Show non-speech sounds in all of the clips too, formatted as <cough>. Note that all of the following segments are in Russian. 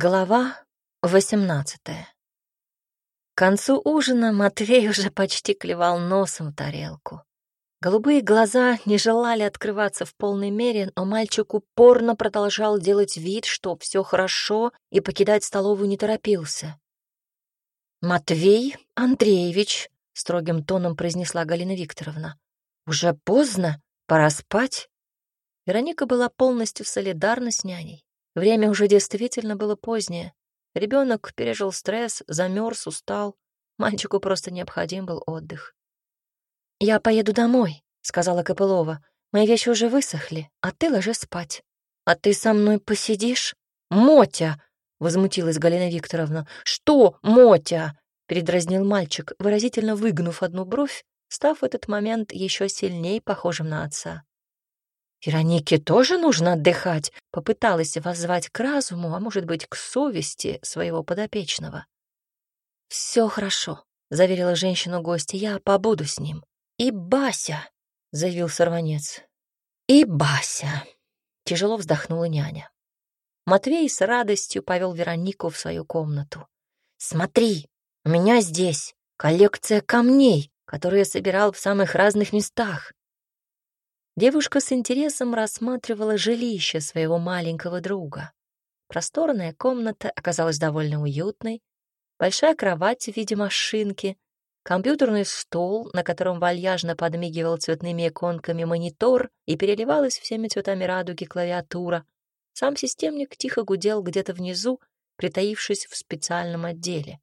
Глава восемнадцатая. К концу ужина Матвей уже почти клевал носом в тарелку. Голубые глаза не желали открываться в полной мере, но мальчик упорно продолжал делать вид, что все хорошо, и покидать столовую не торопился. «Матвей Андреевич», — строгим тоном произнесла Галина Викторовна, — «уже поздно, пора спать». Вероника была полностью солидарна с няней. Время уже действительно было позднее. Ребенок пережил стресс, замерз, устал. Мальчику просто необходим был отдых. «Я поеду домой», — сказала Копылова. «Мои вещи уже высохли, а ты ложись спать. А ты со мной посидишь?» «Мотя!» — возмутилась Галина Викторовна. «Что, Мотя?» — передразнил мальчик, выразительно выгнув одну бровь, став в этот момент еще сильнее похожим на отца. Веронике тоже нужно отдыхать, попыталась воззвать к разуму, а может быть, к совести своего подопечного. Все хорошо, заверила женщину гостья, я побуду с ним. И Бася, заявил сорванец. И Бася. Тяжело вздохнула няня. Матвей с радостью повел Веронику в свою комнату. «Смотри, у меня здесь коллекция камней, которые я собирал в самых разных местах. Девушка с интересом рассматривала жилище своего маленького друга. Просторная комната оказалась довольно уютной, большая кровать в виде машинки, компьютерный стол, на котором вальяжно подмигивал цветными иконками монитор и переливалась всеми цветами радуги клавиатура. Сам системник тихо гудел где-то внизу, притаившись в специальном отделе.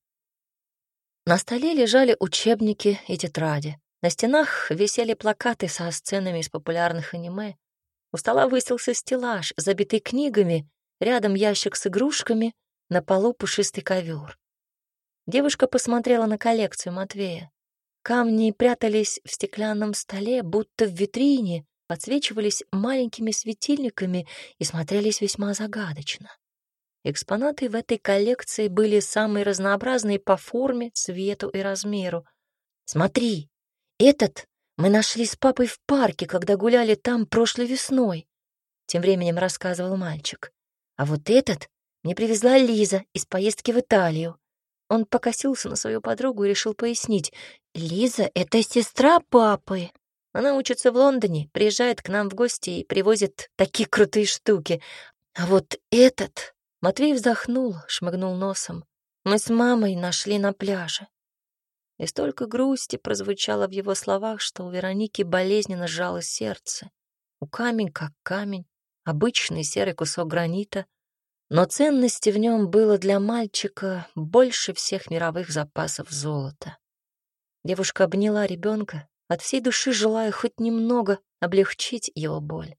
На столе лежали учебники и тетради. На стенах висели плакаты со сценами из популярных аниме. У стола высился стеллаж, забитый книгами, рядом ящик с игрушками, на полу пушистый ковер. Девушка посмотрела на коллекцию Матвея. Камни прятались в стеклянном столе, будто в витрине, подсвечивались маленькими светильниками и смотрелись весьма загадочно. Экспонаты в этой коллекции были самые разнообразные по форме, цвету и размеру. «Смотри, этот мы нашли с папой в парке, когда гуляли там прошлой весной. Тем временем рассказывал мальчик. А вот этот мне привезла Лиза из поездки в Италию. Он покосился на свою подругу и решил пояснить. «Лиза — это сестра папы. Она учится в Лондоне, приезжает к нам в гости и привозит такие крутые штуки. А вот этот...» Матвей вздохнул, шмыгнул носом. «Мы с мамой нашли на пляже. И столько грусти прозвучало в его словах, что у Вероники болезненно сжалось сердце. У камень как камень, обычный серый кусок гранита, но ценности в нем было для мальчика больше всех мировых запасов золота. Девушка обняла ребенка, от всей души желая хоть немного облегчить его боль.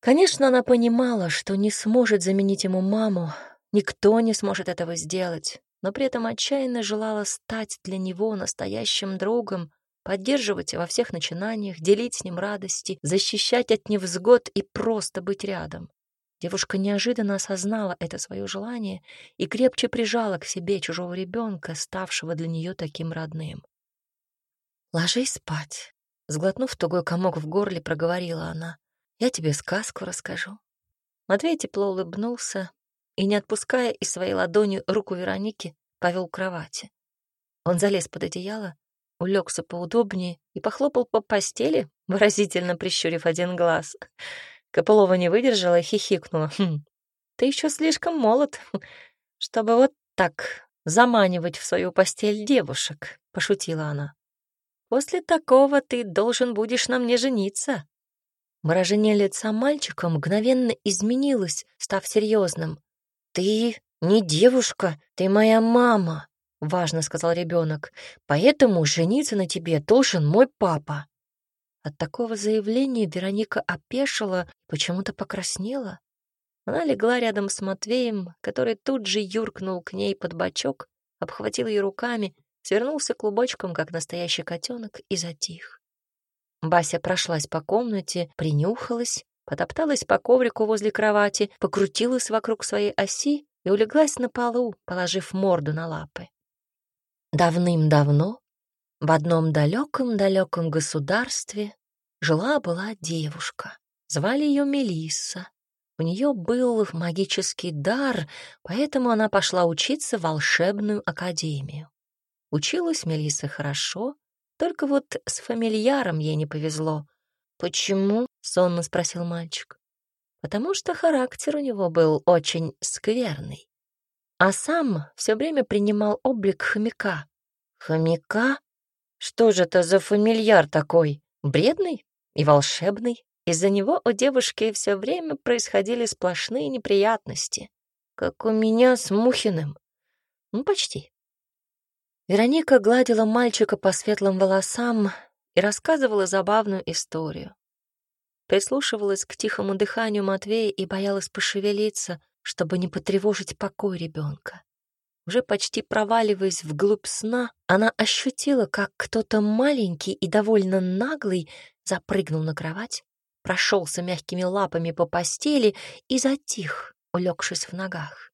Конечно, она понимала, что не сможет заменить ему маму, никто не сможет этого сделать, но при этом отчаянно желала стать для него настоящим другом, поддерживать во всех начинаниях, делить с ним радости, защищать от невзгод и просто быть рядом. Девушка неожиданно осознала это свое желание и крепче прижала к себе чужого ребенка, ставшего для нее таким родным. «Ложись спать», — сглотнув тугой комок в горле, проговорила она. «Я тебе сказку расскажу». Матвей тепло улыбнулся, и, не отпуская из своей ладони руку Вероники, повел к кровати. Он залез под одеяло, улегся поудобнее и похлопал по постели, выразительно прищурив один глаз. Копылова не выдержала и хихикнула. «Хм, «Ты еще слишком молод, чтобы вот так заманивать в свою постель девушек», — пошутила она. «После такого ты должен будешь на мне жениться». Выражение лица мальчика мгновенно изменилось, став серьезным. «Ты не девушка, ты моя мама», — важно сказал ребенок. «Поэтому жениться на тебе должен мой папа». От такого заявления Вероника опешила почему-то покраснела. Она легла рядом с Матвеем, который тут же юркнул к ней под бочок, обхватил ее руками, свернулся клубочком, как настоящий котенок, и затих. Бася прошлась по комнате, принюхалась, потопталась по коврику возле кровати, покрутилась вокруг своей оси и улеглась на полу, положив морду на лапы. Давным-давно в одном далеком-далеком государстве жила-была девушка. Звали ее Мелисса. У нее был магический дар, поэтому она пошла учиться в волшебную академию. Училась Мелисса хорошо, только вот с фамильяром ей не повезло. «Почему?» — сонно спросил мальчик. «Потому что характер у него был очень скверный. А сам все время принимал облик хомяка». «Хомяка? Что же это за фамильяр такой? Бредный и волшебный?» Из-за него у девушки все время происходили сплошные неприятности, как у меня с Мухиным. Ну, почти. Вероника гладила мальчика по светлым волосам и рассказывала забавную историю. Прислушивалась к тихому дыханию Матвея и боялась пошевелиться, чтобы не потревожить покой ребенка. Уже почти проваливаясь вглубь сна, она ощутила, как кто-то маленький и довольно наглый запрыгнул на кровать, прошелся мягкими лапами по постели и затих, улегшись в ногах.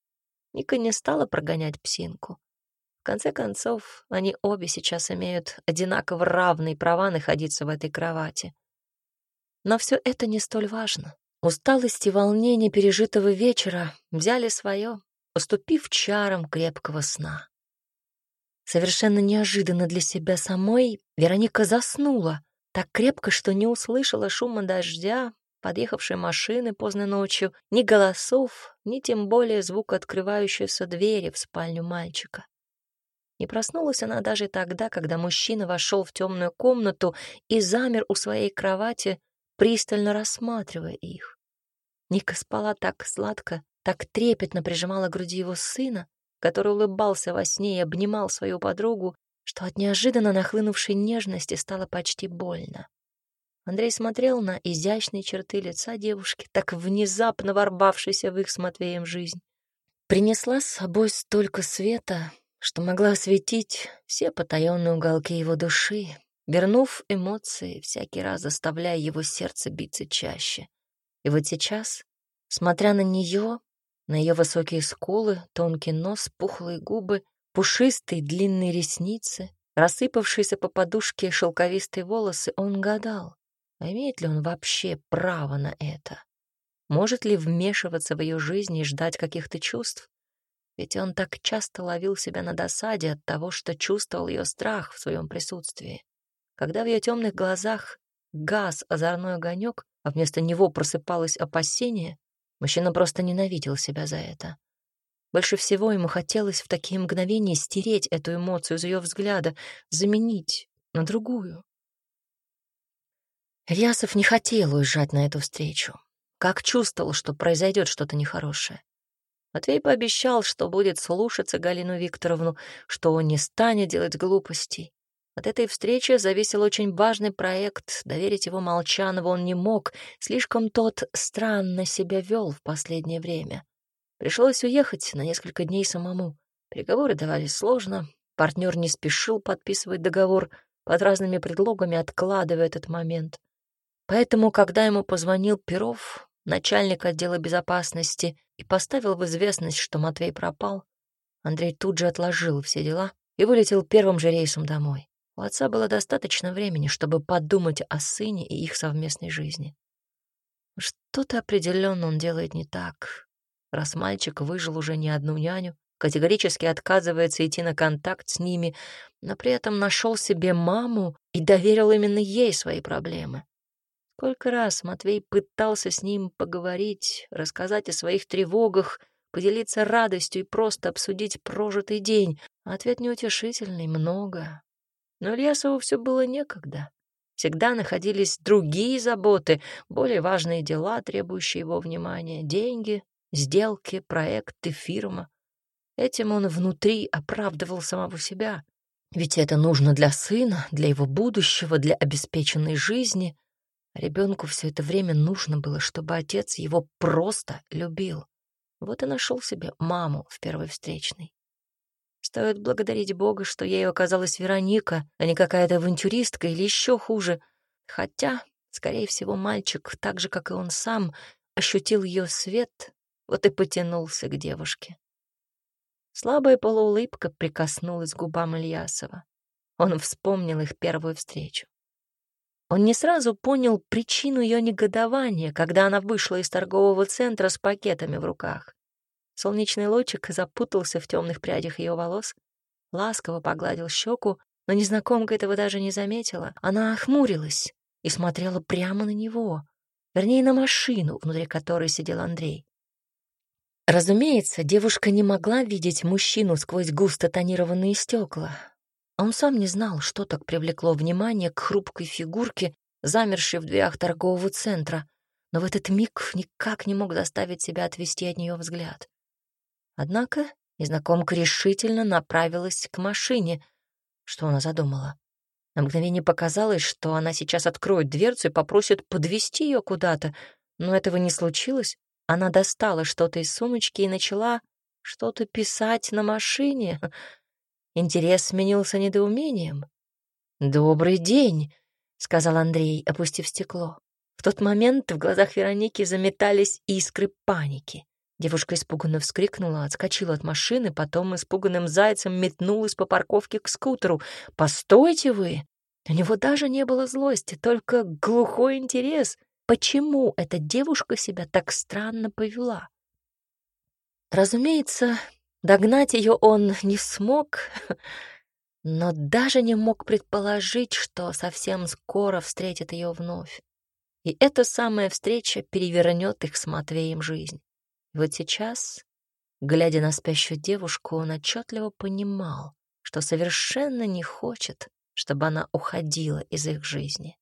Ника не стала прогонять псинку. В конце концов, они обе сейчас имеют одинаково равные права находиться в этой кровати. Но все это не столь важно. Усталость и волнение пережитого вечера взяли свое, уступив чарам крепкого сна. Совершенно неожиданно для себя самой Вероника заснула, так крепко, что не услышала шума дождя, подъехавшей машины поздно ночью, ни голосов, ни тем более звука открывающейся двери в спальню мальчика. Не проснулась она даже тогда, когда мужчина вошел в темную комнату и замер у своей кровати, пристально рассматривая их. Ника спала так сладко, так трепетно прижимала к груди его сына, который улыбался во сне и обнимал свою подругу, что от неожиданно нахлынувшей нежности стало почти больно. Андрей смотрел на изящные черты лица девушки, так внезапно ворвавшейся в их с Матвеем жизнь. Принесла с собой столько света, что могла осветить все потаенные уголки его души, вернув эмоции, всякий раз заставляя его сердце биться чаще. И вот сейчас, смотря на нее, на ее высокие скулы, тонкий нос, пухлые губы, пушистые длинные ресницы, рассыпавшиеся по подушке шелковистые волосы, он гадал, а имеет ли он вообще право на это? Может ли вмешиваться в ее жизнь и ждать каких-то чувств? Ведь он так часто ловил себя на досаде от того, что чувствовал ее страх в своем присутствии. Когда в ее темных глазах газ озорной огонек, а вместо него просыпалось опасение, мужчина просто ненавидел себя за это. Больше всего ему хотелось в такие мгновения стереть эту эмоцию из ее взгляда, заменить на другую. Рясов не хотел уезжать на эту встречу. Как чувствовал, что произойдет что-то нехорошее. Матвей пообещал, что будет слушаться Галину Викторовну, что он не станет делать глупостей. От этой встречи зависел очень важный проект. Доверить его Молчанову он не мог, слишком тот странно себя вел в последнее время. Пришлось уехать на несколько дней самому. Переговоры давались сложно, партнер не спешил подписывать договор, под разными предлогами откладывая этот момент. Поэтому, когда ему позвонил Перов, начальник отдела безопасности, и поставил в известность, что Матвей пропал, Андрей тут же отложил все дела и вылетел первым же рейсом домой. У отца было достаточно времени, чтобы подумать о сыне и их совместной жизни. Что-то определенно он делает не так, раз мальчик выжил уже не одну няню, категорически отказывается идти на контакт с ними, но при этом нашел себе маму и доверил именно ей свои проблемы. Сколько раз Матвей пытался с ним поговорить, рассказать о своих тревогах, поделиться радостью и просто обсудить прожитый день. Ответ неутешительный, много. Но Ильясову все было некогда. Всегда находились другие заботы, более важные дела, требующие его внимания, деньги, Сделки, проекты, фирма. Этим он внутри оправдывал самого себя. Ведь это нужно для сына, для его будущего, для обеспеченной жизни. А ребенку все это время нужно было, чтобы отец его просто любил. Вот и нашел себе маму в первой встречной. Стоит благодарить Бога, что ею оказалась Вероника, а не какая-то авантюристка или еще хуже. Хотя, скорее всего, мальчик, так же, как и он сам, ощутил ее свет вот и потянулся к девушке. Слабая полуулыбка прикоснулась к губам Ильясова. Он вспомнил их первую встречу. Он не сразу понял причину ее негодования, когда она вышла из торгового центра с пакетами в руках. Солнечный лучик запутался в темных прядях ее волос, ласково погладил щеку, но незнакомка этого даже не заметила. Она охмурилась и смотрела прямо на него, вернее, на машину, внутри которой сидел Андрей. Разумеется, девушка не могла видеть мужчину сквозь густо тонированные стекла. Он сам не знал, что так привлекло внимание к хрупкой фигурке, замершей в дверях торгового центра, но в этот миг никак не мог заставить себя отвести от нее взгляд. Однако незнакомка решительно направилась к машине. Что она задумала? На мгновение показалось, что она сейчас откроет дверцу и попросит подвести ее куда-то, но этого не случилось. Она достала что-то из сумочки и начала что-то писать на машине. <laughs> Интерес сменился недоумением. «Добрый день», — сказал Андрей, опустив стекло. В тот момент в глазах Вероники заметались искры паники. Девушка испуганно вскрикнула, отскочила от машины, потом испуганным зайцем метнулась по парковке к скутеру. «Постойте вы!» У него даже не было злости, только глухой интерес. Почему эта девушка себя так странно повела? Разумеется, догнать ее он не смог, <laughs> но даже не мог предположить, что совсем скоро встретит ее вновь. И эта самая встреча перевернет их с Матвеем жизнь. Вот сейчас, глядя на спящую девушку, он отчетливо понимал, что совершенно не хочет, чтобы она уходила из их жизни.